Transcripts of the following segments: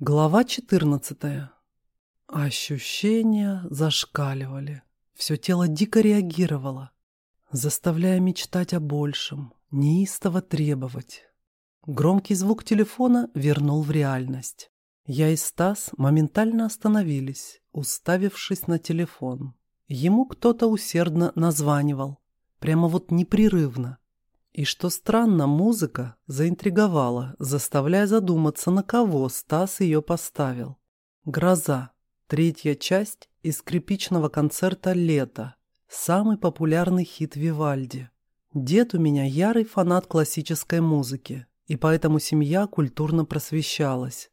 Глава 14. Ощущения зашкаливали. Все тело дико реагировало, заставляя мечтать о большем, неистово требовать. Громкий звук телефона вернул в реальность. Я и Стас моментально остановились, уставившись на телефон. Ему кто-то усердно названивал. Прямо вот непрерывно. И что странно, музыка заинтриговала, заставляя задуматься, на кого Стас ее поставил. «Гроза» — третья часть из скрипичного концерта «Лето», самый популярный хит Вивальди. Дед у меня ярый фанат классической музыки, и поэтому семья культурно просвещалась.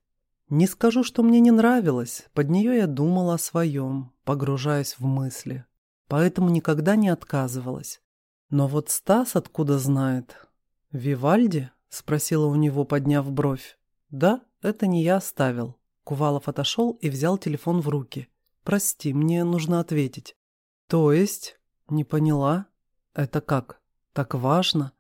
Не скажу, что мне не нравилось, под нее я думала о своем, погружаясь в мысли. Поэтому никогда не отказывалась. Но вот Стас откуда знает? «Вивальди?» — спросила у него, подняв бровь. «Да, это не я оставил». Кувалов отошел и взял телефон в руки. «Прости, мне нужно ответить». «То есть?» «Не поняла». «Это как? Так важно?»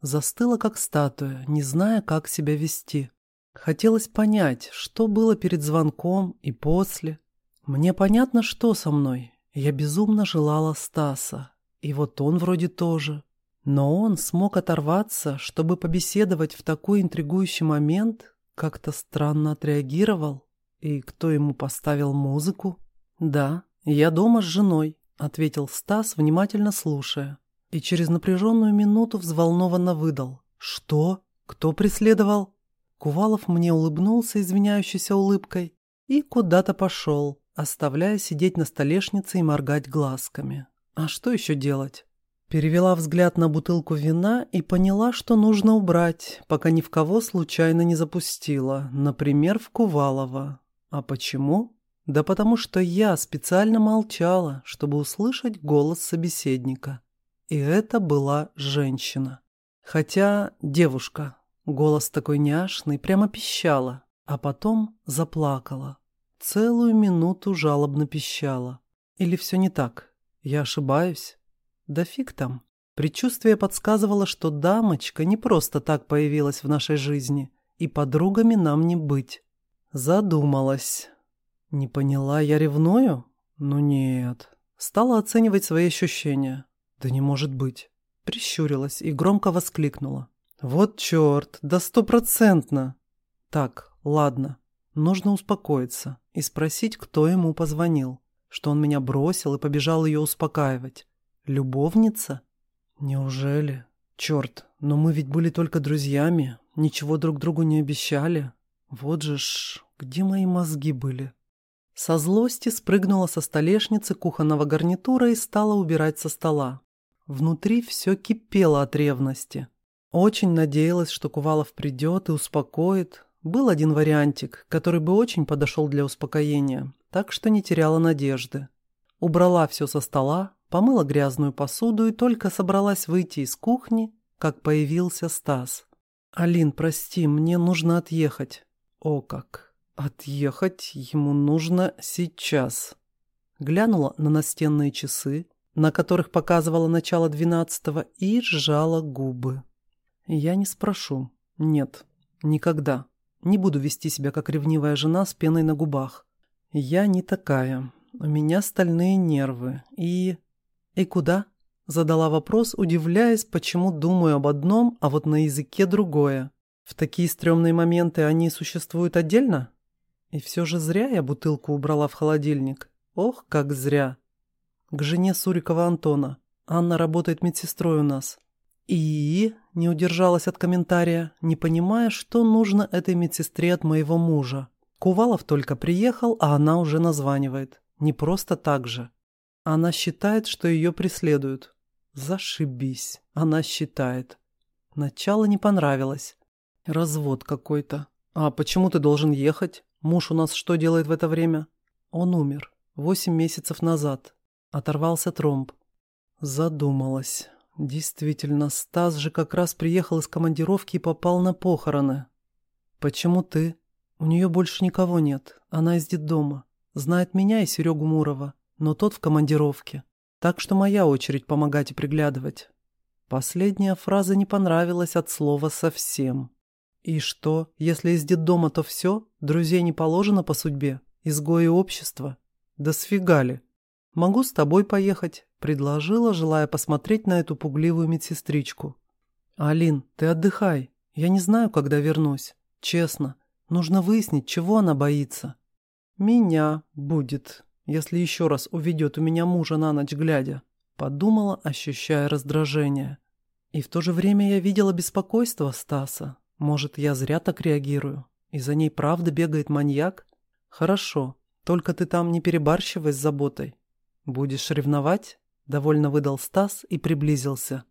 Застыла, как статуя, не зная, как себя вести. Хотелось понять, что было перед звонком и после. Мне понятно, что со мной. Я безумно желала Стаса, и вот он вроде тоже. Но он смог оторваться, чтобы побеседовать в такой интригующий момент, как-то странно отреагировал. И кто ему поставил музыку? «Да, я дома с женой», — ответил Стас, внимательно слушая. И через напряженную минуту взволнованно выдал. «Что? Кто преследовал?» Кувалов мне улыбнулся извиняющейся улыбкой и куда-то пошел, оставляя сидеть на столешнице и моргать глазками. А что еще делать? Перевела взгляд на бутылку вина и поняла, что нужно убрать, пока ни в кого случайно не запустила, например, в Кувалова. А почему? Да потому что я специально молчала, чтобы услышать голос собеседника. И это была женщина. Хотя девушка. Голос такой няшный, прямо пищала, а потом заплакала. Целую минуту жалобно пищала. Или все не так? Я ошибаюсь? Да фиг там. Предчувствие подсказывало, что дамочка не просто так появилась в нашей жизни, и подругами нам не быть. Задумалась. Не поняла, я ревную? Ну нет. Стала оценивать свои ощущения. Да не может быть. Прищурилась и громко воскликнула. Вот черт, да стопроцентно. Так, ладно. Нужно успокоиться и спросить, кто ему позвонил что он меня бросил и побежал ее успокаивать. Любовница? Неужели? Черт, но мы ведь были только друзьями, ничего друг другу не обещали. Вот же ж, где мои мозги были? Со злости спрыгнула со столешницы кухонного гарнитура и стала убирать со стола. Внутри все кипело от ревности. Очень надеялась, что Кувалов придет и успокоит. Был один вариантик, который бы очень подошел для успокоения так что не теряла надежды. Убрала все со стола, помыла грязную посуду и только собралась выйти из кухни, как появился Стас. «Алин, прости, мне нужно отъехать». «О как! Отъехать ему нужно сейчас». Глянула на настенные часы, на которых показывала начало двенадцатого, и сжала губы. «Я не спрошу. Нет, никогда. Не буду вести себя как ревнивая жена с пеной на губах. «Я не такая. У меня стальные нервы. И...» «И куда?» Задала вопрос, удивляясь, почему думаю об одном, а вот на языке другое. В такие стрёмные моменты они существуют отдельно? И все же зря я бутылку убрала в холодильник. Ох, как зря. К жене Сурикова Антона. Анна работает медсестрой у нас. И не удержалась от комментария, не понимая, что нужно этой медсестре от моего мужа. Кувалов только приехал, а она уже названивает. Не просто так же. Она считает, что ее преследуют. Зашибись. Она считает. Начало не понравилось. Развод какой-то. А почему ты должен ехать? Муж у нас что делает в это время? Он умер. Восемь месяцев назад. Оторвался тромб. Задумалась. Действительно, Стас же как раз приехал из командировки и попал на похороны. Почему ты? У нее больше никого нет. Она из детдома. Знает меня и Серегу Мурова, но тот в командировке. Так что моя очередь помогать и приглядывать. Последняя фраза не понравилась от слова совсем. И что, если из детдома, то все? Друзей не положено по судьбе? Изгои общества? Да сфигали. Могу с тобой поехать, предложила, желая посмотреть на эту пугливую медсестричку. Алин, ты отдыхай. Я не знаю, когда вернусь. Честно. Нужно выяснить, чего она боится. Меня будет, если еще раз уведет у меня мужа на ночь глядя. Подумала, ощущая раздражение. И в то же время я видела беспокойство Стаса. Может, я зря так реагирую? И за ней правда бегает маньяк? Хорошо, только ты там не перебарщивай с заботой. Будешь ревновать? Довольно выдал Стас и приблизился.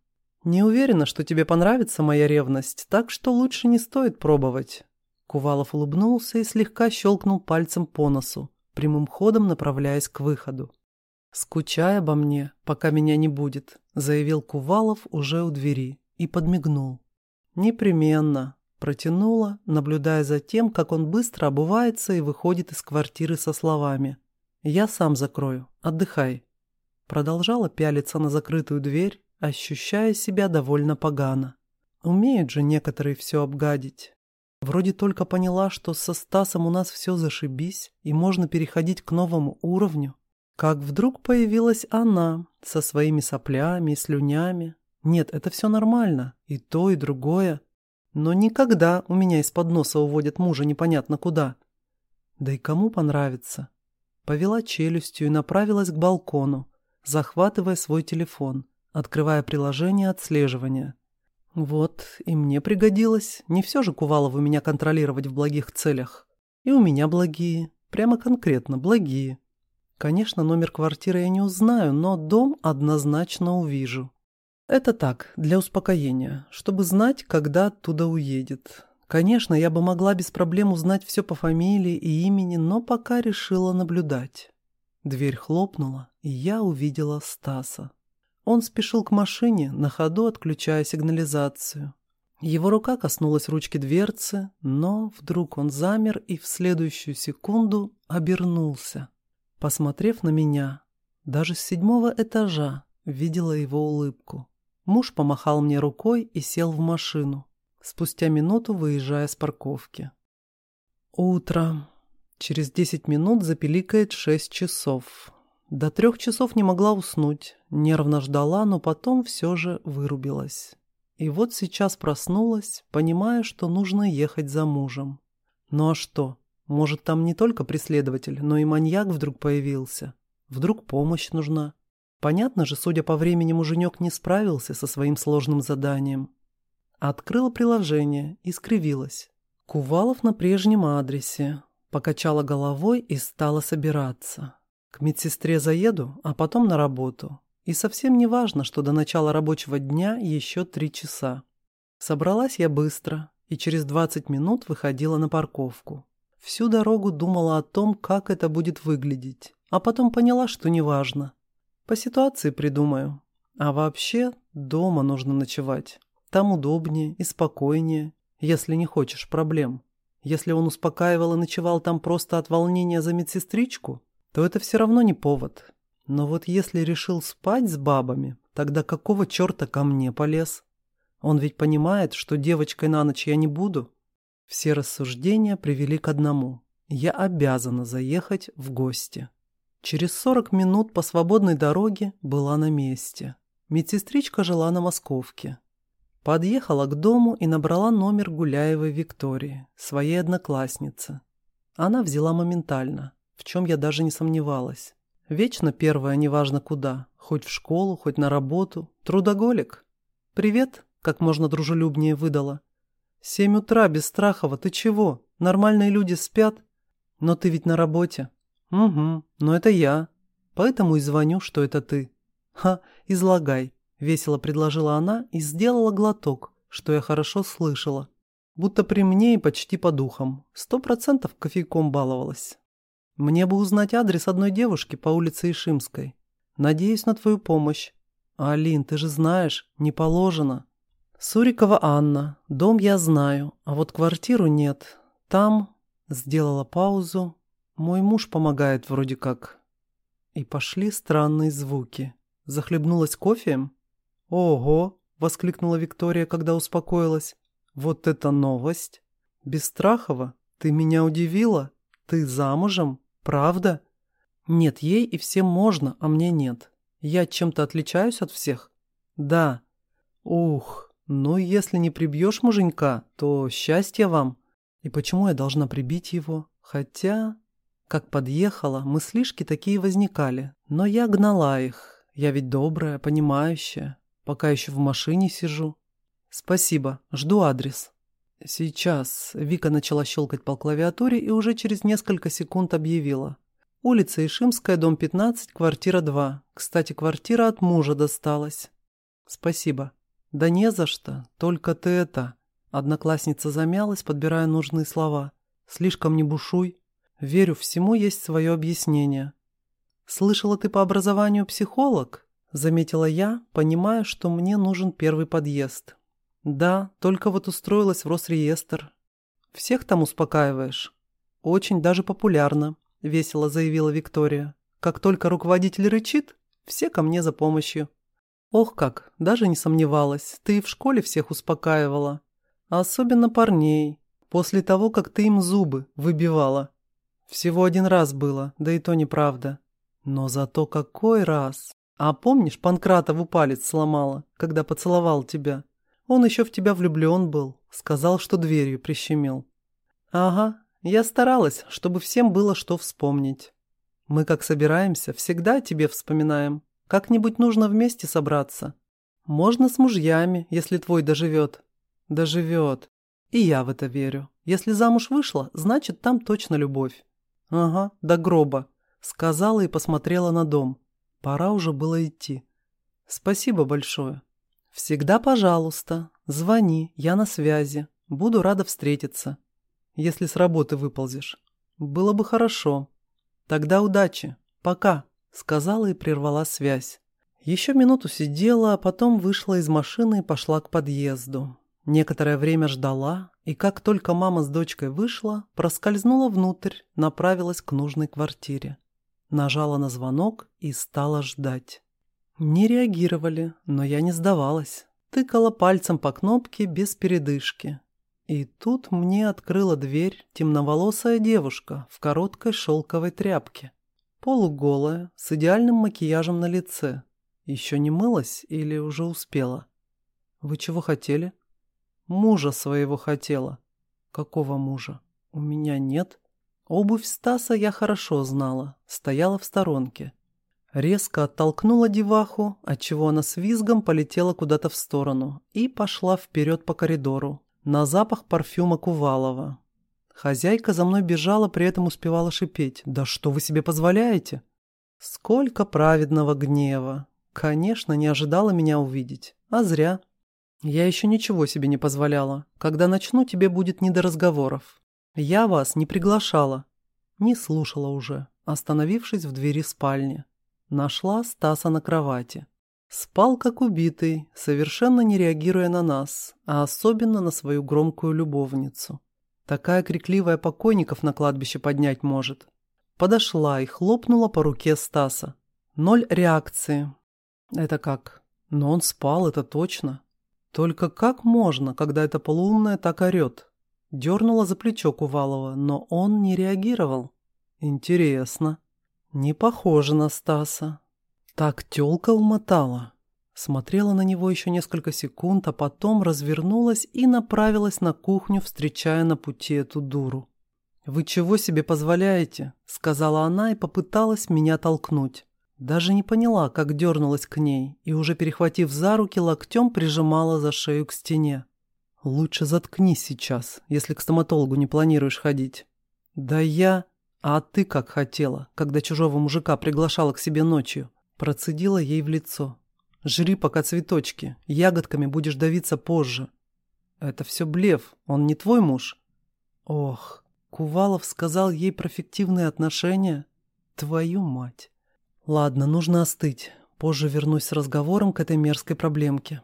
Не уверена, что тебе понравится моя ревность, так что лучше не стоит пробовать. Кувалов улыбнулся и слегка щелкнул пальцем по носу, прямым ходом направляясь к выходу. «Скучай обо мне, пока меня не будет», — заявил Кувалов уже у двери и подмигнул. «Непременно», — протянула, наблюдая за тем, как он быстро обувается и выходит из квартиры со словами. «Я сам закрою, отдыхай». Продолжала пялиться на закрытую дверь, ощущая себя довольно погано. Умеют же некоторые все обгадить. Вроде только поняла, что со Стасом у нас все зашибись, и можно переходить к новому уровню, как вдруг появилась она со своими соплями и слюнями. Нет, это все нормально, и то, и другое. Но никогда у меня из-под носа уводят мужа непонятно куда. Да и кому понравится. Повела челюстью и направилась к балкону, захватывая свой телефон, открывая приложение отслеживания. Вот, и мне пригодилось. Не все же Кувалову меня контролировать в благих целях. И у меня благие, прямо конкретно благие. Конечно, номер квартиры я не узнаю, но дом однозначно увижу. Это так, для успокоения, чтобы знать, когда оттуда уедет. Конечно, я бы могла без проблем узнать все по фамилии и имени, но пока решила наблюдать. Дверь хлопнула, и я увидела Стаса. Он спешил к машине, на ходу отключая сигнализацию. Его рука коснулась ручки дверцы, но вдруг он замер и в следующую секунду обернулся. Посмотрев на меня, даже с седьмого этажа видела его улыбку. Муж помахал мне рукой и сел в машину, спустя минуту выезжая с парковки. Утро. Через десять минут запеликает шесть часов. До трех часов не могла уснуть, нервно ждала, но потом все же вырубилась. И вот сейчас проснулась, понимая, что нужно ехать за мужем. Ну а что? Может, там не только преследователь, но и маньяк вдруг появился. Вдруг помощь нужна. Понятно же, судя по времени, муженек не справился со своим сложным заданием. Открыла приложение и скривилась. Кувалов на прежнем адресе. Покачала головой и стала собираться. К медсестре заеду, а потом на работу. И совсем не важно, что до начала рабочего дня еще три часа. Собралась я быстро и через 20 минут выходила на парковку. Всю дорогу думала о том, как это будет выглядеть, а потом поняла, что неважно. По ситуации придумаю. А вообще дома нужно ночевать. Там удобнее и спокойнее, если не хочешь проблем. Если он успокаивал и ночевал там просто от волнения за медсестричку, то это все равно не повод. Но вот если решил спать с бабами, тогда какого черта ко мне полез? Он ведь понимает, что девочкой на ночь я не буду. Все рассуждения привели к одному. Я обязана заехать в гости. Через 40 минут по свободной дороге была на месте. Медсестричка жила на Московке. Подъехала к дому и набрала номер Гуляевой Виктории, своей одноклассницы. Она взяла моментально, в чем я даже не сомневалась. Вечно первая, неважно куда, хоть в школу, хоть на работу. Трудоголик. «Привет», как можно дружелюбнее выдала. «Семь утра, без Бесстрахова, ты чего? Нормальные люди спят?» «Но ты ведь на работе». «Угу, но это я. Поэтому и звоню, что это ты». «Ха, излагай», — весело предложила она и сделала глоток, что я хорошо слышала. Будто при мне и почти по духам. Сто процентов кофейком баловалась. Мне бы узнать адрес одной девушки по улице Ишимской. Надеюсь на твою помощь. Алин, ты же знаешь, не положено. Сурикова Анна. Дом я знаю, а вот квартиру нет. Там... Сделала паузу. Мой муж помогает вроде как. И пошли странные звуки. Захлебнулась кофеем? «Ого!» — воскликнула Виктория, когда успокоилась. «Вот это новость! Бесстрахова, ты меня удивила? Ты замужем? Правда? Нет, ей и всем можно, а мне нет. Я чем-то отличаюсь от всех? Да. Ух, ну если не прибьешь муженька, то счастье вам. И почему я должна прибить его? Хотя, как подъехала, мыслишки такие возникали. Но я гнала их. Я ведь добрая, понимающая. Пока еще в машине сижу. Спасибо, жду адрес. Сейчас. Вика начала щелкать по клавиатуре и уже через несколько секунд объявила. Улица Ишимская, дом 15, квартира 2. Кстати, квартира от мужа досталась. Спасибо. Да не за что, только ты это... Одноклассница замялась, подбирая нужные слова. «Слишком не бушуй. Верю, всему есть свое объяснение». «Слышала ты по образованию психолог?» Заметила я, понимая, что мне нужен первый подъезд. «Да, только вот устроилась в Росреестр. Всех там успокаиваешь?» «Очень даже популярно», — весело заявила Виктория. «Как только руководитель рычит, все ко мне за помощью». «Ох как, даже не сомневалась, ты и в школе всех успокаивала. Особенно парней. После того, как ты им зубы выбивала. Всего один раз было, да и то неправда. Но зато какой раз. А помнишь, Панкратову палец сломала, когда поцеловал тебя? Он еще в тебя влюблен был. Сказал, что дверью прищемил. Ага, я старалась, чтобы всем было что вспомнить. Мы как собираемся, всегда тебе вспоминаем. Как-нибудь нужно вместе собраться. Можно с мужьями, если твой доживет. Доживет. И я в это верю. Если замуж вышла, значит, там точно любовь. Ага, до гроба. Сказала и посмотрела на дом. Пора уже было идти. Спасибо большое. Всегда пожалуйста. Звони, я на связи. Буду рада встретиться. Если с работы выползешь. Было бы хорошо. Тогда удачи. Пока. Сказала и прервала связь. Еще минуту сидела, а потом вышла из машины и пошла к подъезду. Некоторое время ждала, и как только мама с дочкой вышла, проскользнула внутрь, направилась к нужной квартире. Нажала на звонок и стала ждать. Не реагировали, но я не сдавалась. Тыкала пальцем по кнопке без передышки. И тут мне открыла дверь темноволосая девушка в короткой шелковой тряпке. Полуголая, с идеальным макияжем на лице. Еще не мылась или уже успела? «Вы чего хотели?» Мужа своего хотела. Какого мужа? У меня нет. Обувь Стаса я хорошо знала, стояла в сторонке. Резко оттолкнула деваху, отчего она с визгом полетела куда-то в сторону и пошла вперед по коридору, на запах парфюма Кувалова. Хозяйка за мной бежала, при этом успевала шипеть. «Да что вы себе позволяете?» Сколько праведного гнева! Конечно, не ожидала меня увидеть. А зря. Я еще ничего себе не позволяла. Когда начну, тебе будет не до разговоров. Я вас не приглашала. Не слушала уже, остановившись в двери спальни. Нашла Стаса на кровати. Спал как убитый, совершенно не реагируя на нас, а особенно на свою громкую любовницу. Такая крикливая покойников на кладбище поднять может. Подошла и хлопнула по руке Стаса. Ноль реакции. Это как? Но он спал, это точно. Только как можно, когда эта полуумная так орет? Дернула за плечо Кувалова, но он не реагировал. Интересно. Не похоже на Стаса. Так тёлка умотала. Смотрела на него еще несколько секунд, а потом развернулась и направилась на кухню, встречая на пути эту дуру. «Вы чего себе позволяете?» — сказала она и попыталась меня толкнуть. Даже не поняла, как дернулась к ней, и уже перехватив за руки, локтем прижимала за шею к стене. «Лучше заткнись сейчас, если к стоматологу не планируешь ходить». «Да я...» «А ты как хотела, когда чужого мужика приглашала к себе ночью?» Процедила ей в лицо. «Жри пока цветочки, ягодками будешь давиться позже». «Это все блеф, он не твой муж?» «Ох, Кувалов сказал ей про фиктивные отношения? Твою мать!» Ладно, нужно остыть. Позже вернусь с разговором к этой мерзкой проблемке.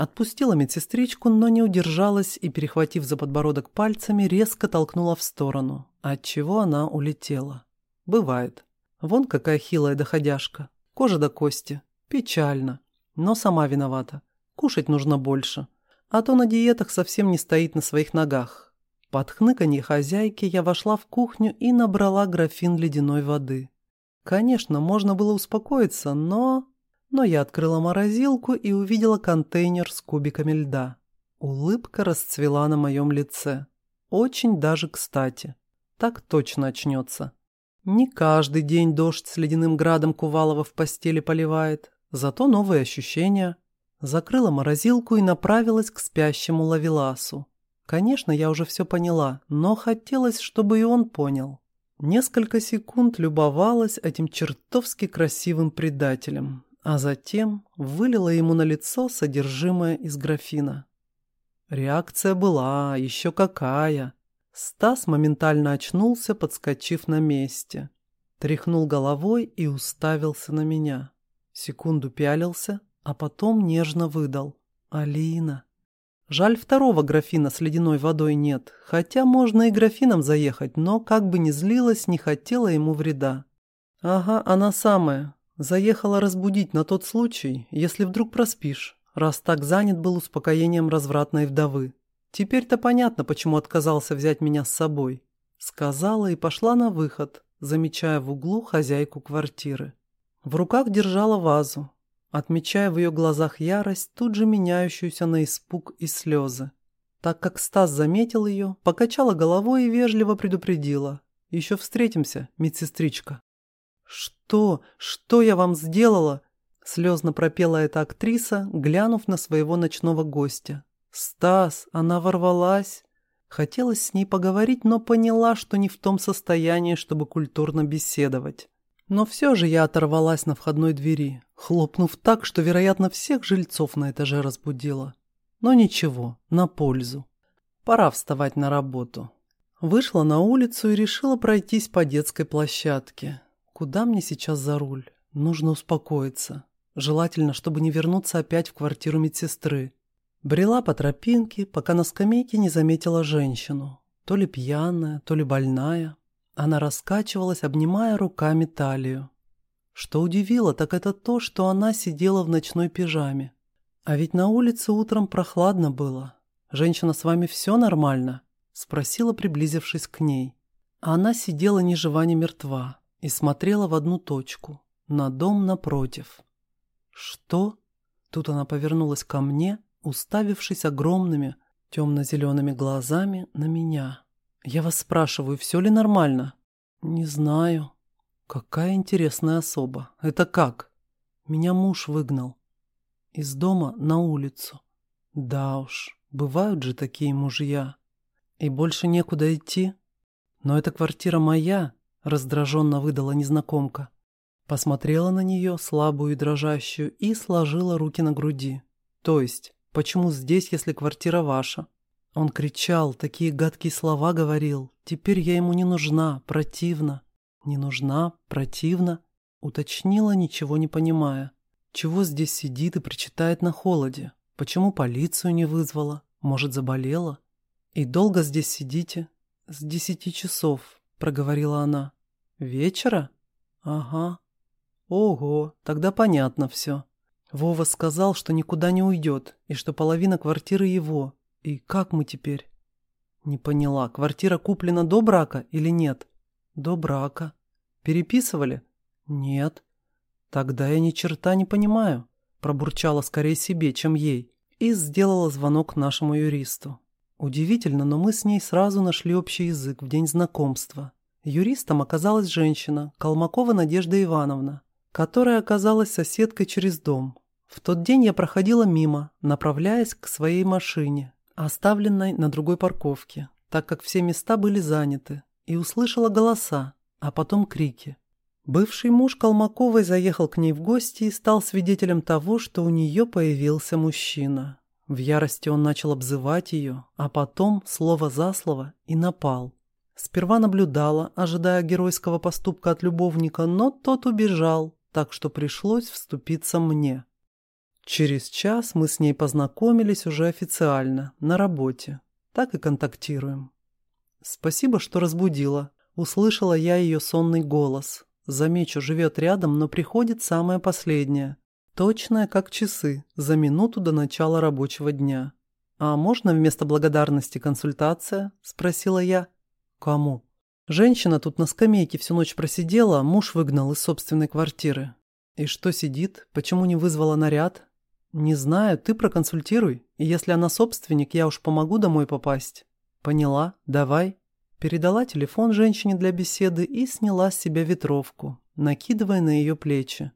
Отпустила медсестричку, но не удержалась и, перехватив за подбородок пальцами, резко толкнула в сторону, отчего она улетела. Бывает. Вон какая хилая доходяшка. Кожа до кости. Печально. Но сама виновата. Кушать нужно больше. А то на диетах совсем не стоит на своих ногах. Под хныканье хозяйки я вошла в кухню и набрала графин ледяной воды. Конечно, можно было успокоиться, но... Но я открыла морозилку и увидела контейнер с кубиками льда. Улыбка расцвела на моем лице. Очень даже кстати. Так точно очнется. Не каждый день дождь с ледяным градом Кувалова в постели поливает, зато новые ощущения. Закрыла морозилку и направилась к спящему Лавеласу. Конечно, я уже все поняла, но хотелось, чтобы и он понял. Несколько секунд любовалась этим чертовски красивым предателем, а затем вылила ему на лицо содержимое из графина. Реакция была, еще какая. Стас моментально очнулся, подскочив на месте. Тряхнул головой и уставился на меня. Секунду пялился, а потом нежно выдал. «Алина». Жаль, второго графина с ледяной водой нет, хотя можно и графином заехать, но, как бы ни злилась, не хотела ему вреда. Ага, она самая. Заехала разбудить на тот случай, если вдруг проспишь, раз так занят был успокоением развратной вдовы. Теперь-то понятно, почему отказался взять меня с собой. Сказала и пошла на выход, замечая в углу хозяйку квартиры. В руках держала вазу, отмечая в ее глазах ярость, тут же меняющуюся на испуг и слезы. Так как Стас заметил ее, покачала головой и вежливо предупредила. «Еще встретимся, медсестричка». «Что? Что я вам сделала?» Слезно пропела эта актриса, глянув на своего ночного гостя. «Стас, она ворвалась!» Хотелось с ней поговорить, но поняла, что не в том состоянии, чтобы культурно беседовать. Но все же я оторвалась на входной двери, хлопнув так, что, вероятно, всех жильцов на этаже разбудила. Но ничего, на пользу. Пора вставать на работу. Вышла на улицу и решила пройтись по детской площадке. Куда мне сейчас за руль? Нужно успокоиться. Желательно, чтобы не вернуться опять в квартиру медсестры. Брела по тропинке, пока на скамейке не заметила женщину. То ли пьяная, то ли больная. Она раскачивалась, обнимая руками талию. Что удивило, так это то, что она сидела в ночной пижаме. А ведь на улице утром прохладно было. «Женщина, с вами все нормально?» — спросила, приблизившись к ней. А она сидела ни жива, ни мертва и смотрела в одну точку, на дом напротив. «Что?» Тут она повернулась ко мне, уставившись огромными темно-зелеными глазами на меня. «Я вас спрашиваю, все ли нормально?» «Не знаю. Какая интересная особа. Это как?» «Меня муж выгнал. Из дома на улицу. Да уж, бывают же такие мужья. И больше некуда идти. Но эта квартира моя», — раздраженно выдала незнакомка. Посмотрела на нее, слабую и дрожащую, и сложила руки на груди. «То есть, почему здесь, если квартира ваша?» Он кричал, такие гадкие слова говорил. Теперь я ему не нужна, противно. Не нужна, противно. Уточнила, ничего не понимая. Чего здесь сидит и причитает на холоде? Почему полицию не вызвала? Может, заболела? И долго здесь сидите? С десяти часов, проговорила она. Вечера? Ага. Ого, тогда понятно все. Вова сказал, что никуда не уйдет, и что половина квартиры его, и как мы теперь? Не поняла, квартира куплена до брака или нет? До брака. Переписывали? Нет. Тогда я ни черта не понимаю. Пробурчала скорее себе, чем ей. И сделала звонок нашему юристу. Удивительно, но мы с ней сразу нашли общий язык в день знакомства. Юристом оказалась женщина, Колмакова Надежда Ивановна, которая оказалась соседкой через дом. В тот день я проходила мимо, направляясь к своей машине, оставленной на другой парковке, так как все места были заняты, и услышала голоса, а потом крики. Бывший муж Колмаковой заехал к ней в гости и стал свидетелем того, что у нее появился мужчина. В ярости он начал обзывать ее, а потом, слово за слово, и напал. Сперва наблюдала, ожидая геройского поступка от любовника, но тот убежал, так что пришлось вступиться мне. Через час мы с ней познакомились уже официально, на работе. Так и контактируем. Спасибо, что разбудила. Услышала я ее сонный голос. Замечу, живет рядом, но приходит самое последнее. Точное, как часы, за минуту до начала рабочего дня. «А можно вместо благодарности консультация?» – спросила я. «Кому?» Женщина тут на скамейке всю ночь просидела, муж выгнал из собственной квартиры. И что сидит? Почему не вызвала наряд? Не знаю, ты проконсультируй. И если она собственник, я уж помогу домой попасть. Поняла, давай. Передала телефон женщине для беседы и сняла с себя ветровку, накидывая на ее плечи.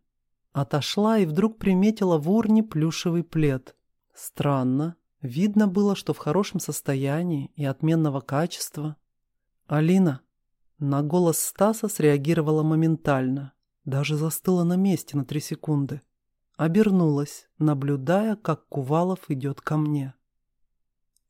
Отошла и вдруг приметила в урне плюшевый плед. Странно. Видно было, что в хорошем состоянии и отменного качества. «Алина!» На голос Стаса среагировала моментально. Даже застыла на месте на три секунды. Обернулась, наблюдая, как Кувалов идет ко мне.